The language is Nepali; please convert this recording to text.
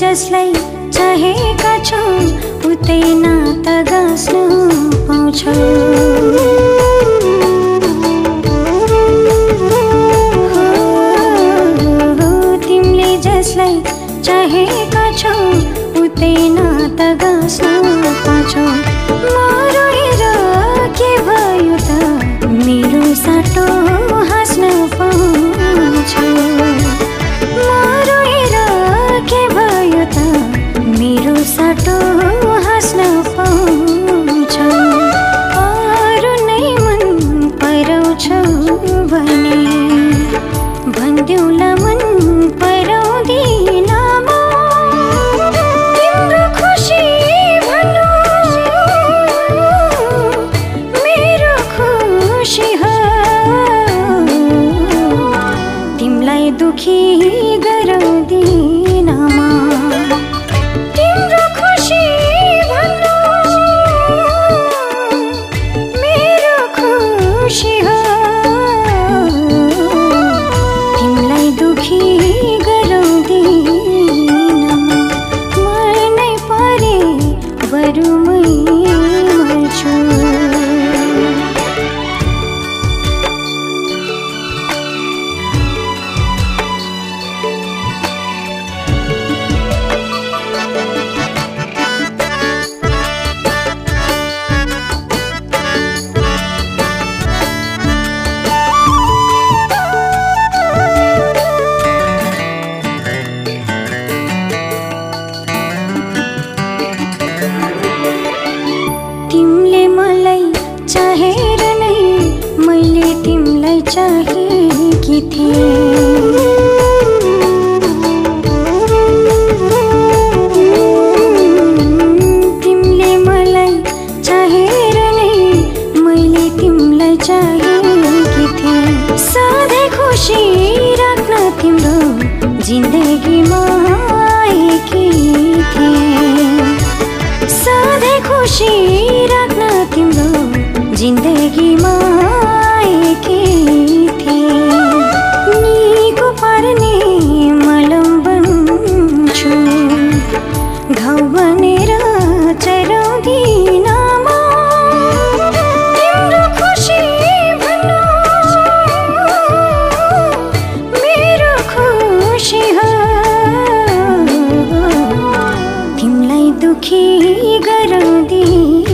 जसलाई चाहेका छौ उतै नाता गाँच्नु पाउँछौ। भन्देउला म पराउँदिनमा तिम्रो खुशी खुसी मेरो खुसी तिमलाई दुःखी गराउँदिनमा तिम्रो खुशी भन मेरो खुसी அருமை तिमले मलाई चाहेर नै मैले तिमीलाई चाहेकी थिएँ। तिमीले मलाई चाहेर नै मैले तिमीलाई चाहेकी थिएँ। सधैँ खुसी राख्न तिम्रो जिन्दगीमा आएकी थिएँ। सधैँ खुसी तिम्रो जिन्दगीमा आएकी थिए निको पार्ने मलम बन्छु घाउ बनेर चराउँदिन मेरो खुसी हो। तिमीलाई दुखी गराउँदिन